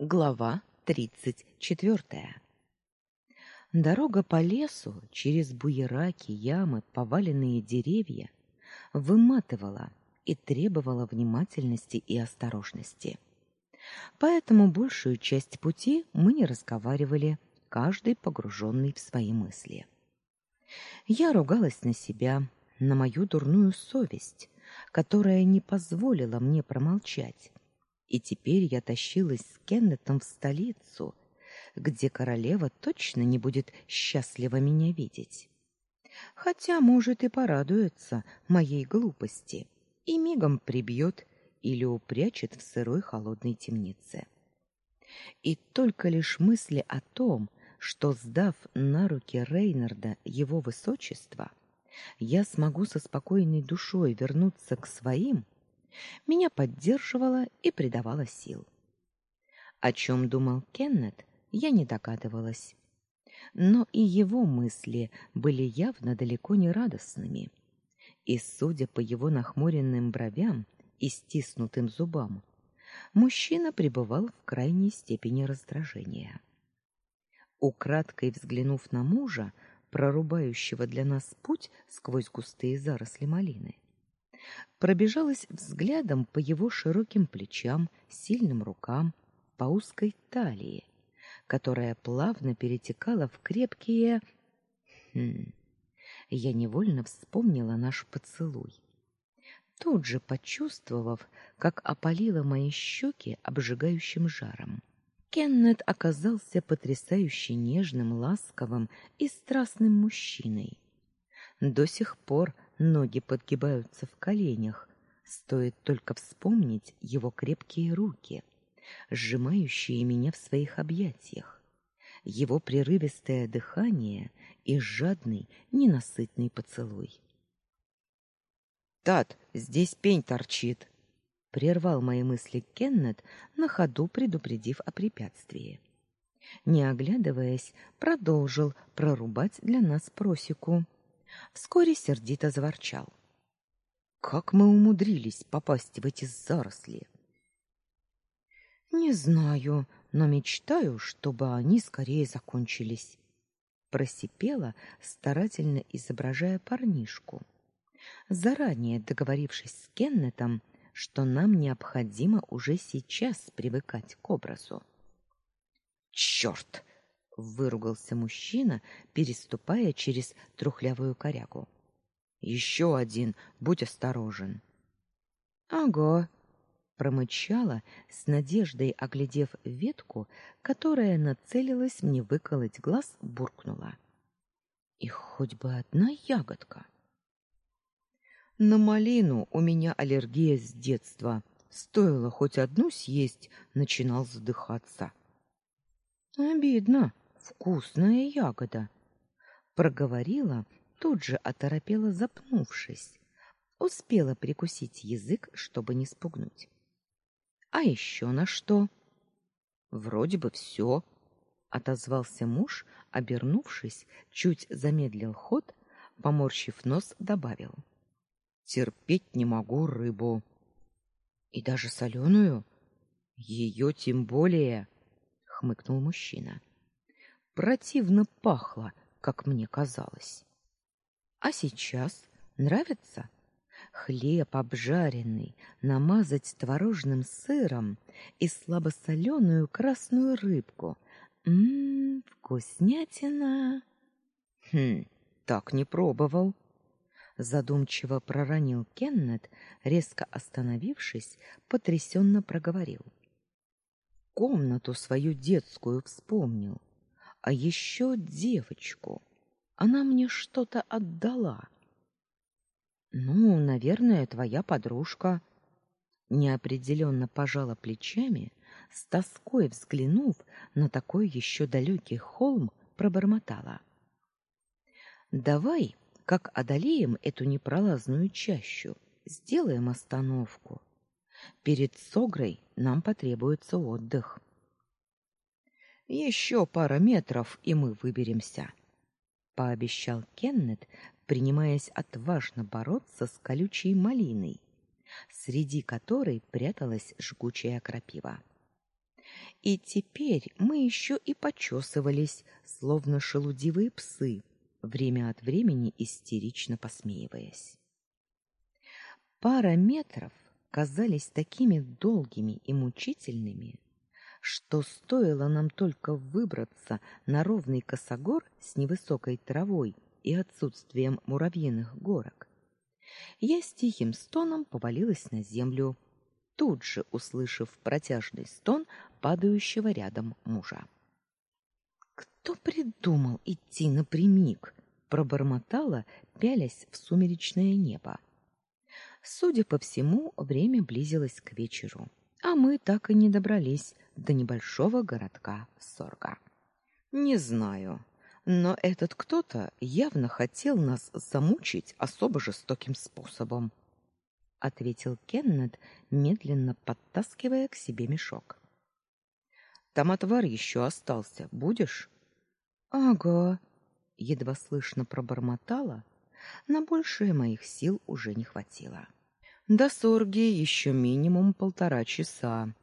Глава тридцать четвертая. Дорога по лесу через буераки, ямы, поваленные деревья выматывала и требовала внимательности и осторожности. Поэтому большую часть пути мы не разговаривали, каждый погруженный в свои мысли. Я ругалась на себя, на мою дурную совесть, которая не позволила мне промолчать. И теперь я тащилась с Кеннетом в столицу, где королева точно не будет счастлива меня видеть. Хотя, может, и порадуется моей глупости и мигом прибьет или упрячет в сырой холодной темнице. И только лишь мысли о том, что, сдав на руки Рейнарда его высочество, я смогу со спокойной душой вернуться к своим, меня поддерживала и придавала сил. О чем думал Кеннет, я не догадывалась. Но и его мысли были явно далеко не радостными. И, судя по его нахмуренным бровям и стиснутым зубам, мужчина пребывал в крайней степени раздражения. Украдкой взглянув на мужа, прорубающего для нас путь сквозь густые заросли малины, пробежалась взглядом по его широким плечам, сильным рукам, по узкой талии, которая плавно перетекала в крепкие... Хм... Я невольно вспомнила наш поцелуй. Тут же почувствовав, как опалило мои щеки обжигающим жаром. Кеннет оказался потрясающе нежным, ласковым и страстным мужчиной. До сих пор ноги подгибаются в коленях, стоит только вспомнить его крепкие руки, сжимающие меня в своих объятиях, его прерывистое дыхание и жадный, ненасытный поцелуй. «Тат, здесь пень торчит!» — прервал мои мысли Кеннет, на ходу предупредив о препятствии. Не оглядываясь, продолжил прорубать для нас просеку вскоре сердито заворчал. Как мы умудрились попасть в эти заросли? Не знаю, но мечтаю, чтобы они скорее закончились, просипела, старательно изображая парнишку. Заранее договорившись с Кеннетом, что нам необходимо уже сейчас привыкать к образу. Черт! Выругался мужчина, переступая через трухлявую корягу. Еще один, будь осторожен. Ага, промычала, с надеждой оглядев ветку, которая нацелилась мне выколоть глаз, буркнула: "И хоть бы одна ягодка". На малину у меня аллергия с детства. Стоило хоть одну съесть, начинал задыхаться. Обидно. Вкусная ягода, проговорила, тут же оторопела, запнувшись. Успела прикусить язык, чтобы не спугнуть. А еще на что? Вроде бы все, отозвался муж, обернувшись, чуть замедлил ход, поморщив нос, добавил: Терпеть не могу рыбу. И даже соленую? Ее тем более, хмыкнул мужчина противно пахло, как мне казалось. А сейчас нравится? Хлеб обжаренный, намазать творожным сыром и слабосоленую красную рыбку. Мм, вкуснятина. Хм, так не пробовал. Задумчиво проронил Кеннет, резко остановившись, потрясенно проговорил. Комнату свою детскую вспомнил а еще девочку. Она мне что-то отдала. Ну, наверное, твоя подружка. Неопределенно пожала плечами, с тоской взглянув на такой еще далекий холм, пробормотала: "Давай, как одолеем эту непролазную чащу, сделаем остановку. Перед Согрой нам потребуется отдых". Еще пара метров, и мы выберемся, пообещал Кеннет, принимаясь отважно бороться с колючей малиной, среди которой пряталась жгучая крапива. И теперь мы еще и почесывались, словно шелудивые псы, время от времени истерично посмеиваясь. Пара метров казались такими долгими и мучительными, что стоило нам только выбраться на ровный косогор с невысокой травой и отсутствием муравьиных горок. Я с тихим стоном повалилась на землю, тут же услышав протяжный стон падающего рядом мужа. Кто придумал идти напрямик? пробормотала, пялясь в сумеречное небо. Судя по всему, время близилось к вечеру, а мы так и не добрались до небольшого городка Сорга. Не знаю, но этот кто-то явно хотел нас замучить особо жестоким способом, ответил Кеннет, медленно подтаскивая к себе мешок. Там отвар еще остался. Будешь? Ага, едва слышно пробормотала, на большее моих сил уже не хватило. До Сорги еще минимум полтора часа,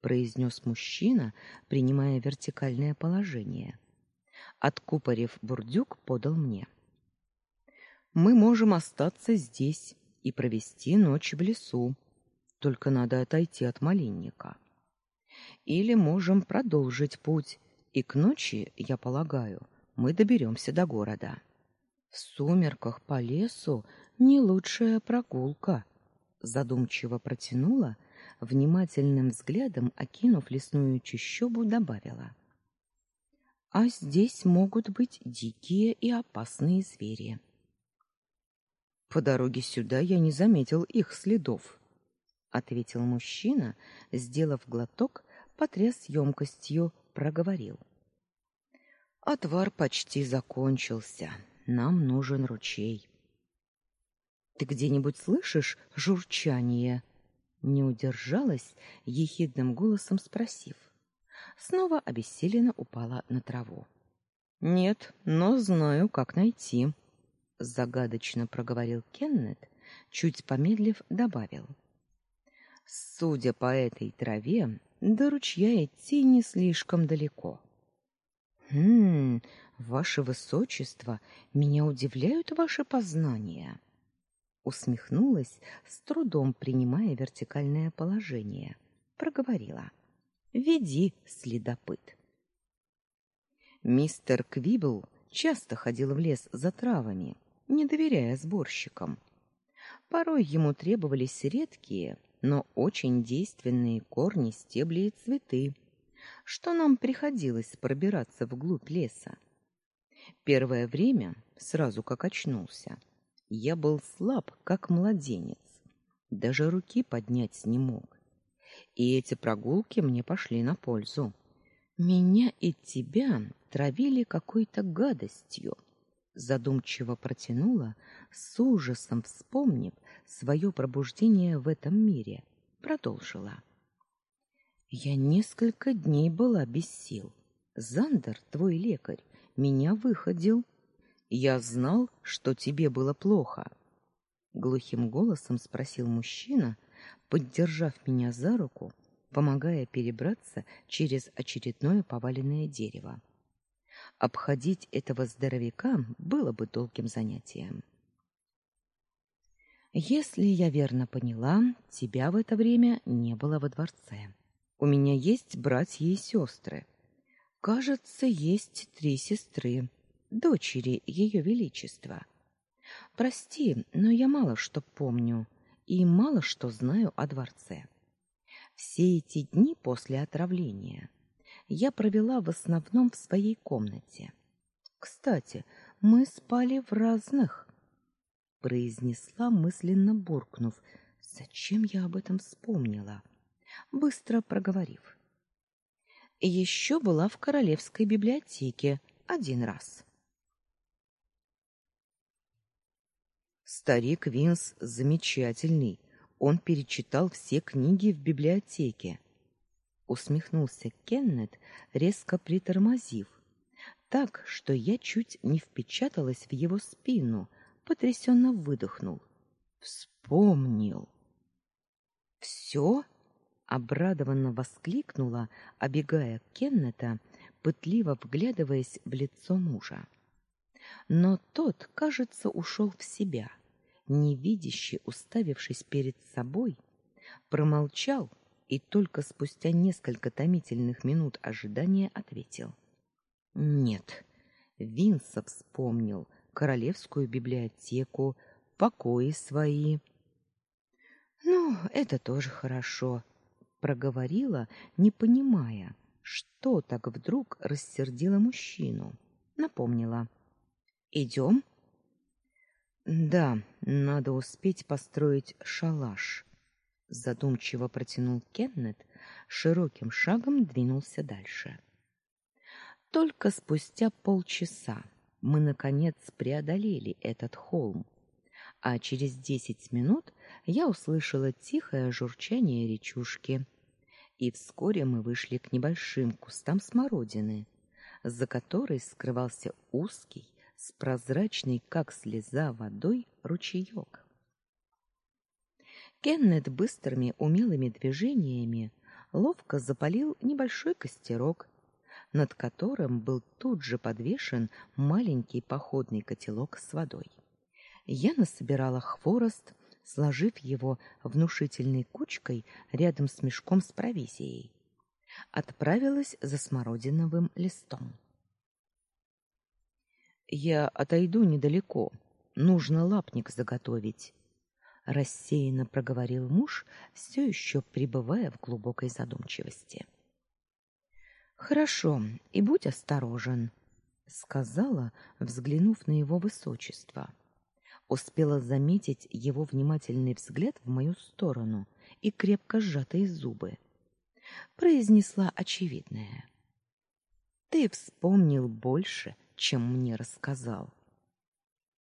произнес мужчина, принимая вертикальное положение. Откупорив бурдюк, подал мне. Мы можем остаться здесь и провести ночь в лесу. Только надо отойти от малинника. Или можем продолжить путь, и к ночи, я полагаю, мы доберемся до города. В сумерках по лесу не лучшая прогулка, задумчиво протянула, внимательным взглядом окинув лесную чащобу, добавила: А здесь могут быть дикие и опасные звери. По дороге сюда я не заметил их следов, ответил мужчина, сделав глоток, потряс емкостью, проговорил: Отвар почти закончился. Нам нужен ручей. Ты где-нибудь слышишь журчание? Не удержалась, ехидным голосом спросив. Снова обессиленно упала на траву. Нет, но знаю, как найти, загадочно проговорил Кеннет, чуть помедлив добавил: Судя по этой траве, до ручья идти не слишком далеко. Хм, ваше высочество, меня удивляют ваши познания. Усмехнулась, с трудом принимая вертикальное положение. Проговорила: "Веди, следопыт". Мистер Квибл часто ходил в лес за травами, не доверяя сборщикам. Порой ему требовались редкие, но очень действенные корни, стебли и цветы что нам приходилось пробираться вглубь леса. Первое время, сразу как очнулся, я был слаб, как младенец. Даже руки поднять не мог. И эти прогулки мне пошли на пользу. Меня и тебя травили какой-то гадостью. Задумчиво протянула, с ужасом вспомнив свое пробуждение в этом мире, продолжила. Я несколько дней была без сил. Зандер, твой лекарь, меня выходил. Я знал, что тебе было плохо. Глухим голосом спросил мужчина, поддержав меня за руку, помогая перебраться через очередное поваленное дерево. Обходить этого здоровяка было бы долгим занятием. Если я верно поняла, тебя в это время не было во дворце. У меня есть братья и сестры. Кажется, есть три сестры, дочери ее величества. Прости, но я мало что помню и мало что знаю о дворце. Все эти дни после отравления я провела в основном в своей комнате. Кстати, мы спали в разных, произнесла мысленно буркнув: "Зачем я об этом вспомнила?" быстро проговорив. Еще была в королевской библиотеке один раз. Старик Винс замечательный. Он перечитал все книги в библиотеке. Усмехнулся Кеннет, резко притормозив, так, что я чуть не впечаталась в его спину, потрясенно выдохнул. Вспомнил. Все? обрадованно воскликнула, обегая Кеннета, пытливо вглядываясь в лицо мужа. Но тот, кажется, ушел в себя, невидяще уставившись перед собой, промолчал и только спустя несколько томительных минут ожидания ответил: "Нет, Винса вспомнил королевскую библиотеку, покои свои. Ну, это тоже хорошо, проговорила, не понимая, что так вдруг рассердило мужчину. Напомнила: «Идем?» Да, надо успеть построить шалаш. Задумчиво протянул Кеннет, широким шагом двинулся дальше. Только спустя полчаса мы наконец преодолели этот холм, а через десять минут я услышала тихое журчание речушки. И вскоре мы вышли к небольшим кустам смородины, за которой скрывался узкий, с прозрачной, как слеза, водой ручеек. Кеннет быстрыми умелыми движениями ловко запалил небольшой костерок, над которым был тут же подвешен маленький походный котелок с водой. Я насобирала хворост, сложив его внушительной кучкой рядом с мешком с провизией. Отправилась за смородиновым листом. Я отойду недалеко. Нужно лапник заготовить, рассеянно проговорил муж, все еще пребывая в глубокой задумчивости. Хорошо, и будь осторожен, сказала, взглянув на его высочество. Успела заметить его внимательный взгляд в мою сторону и крепко сжатые зубы. Произнесла очевидное: Ты вспомнил больше, чем мне рассказал.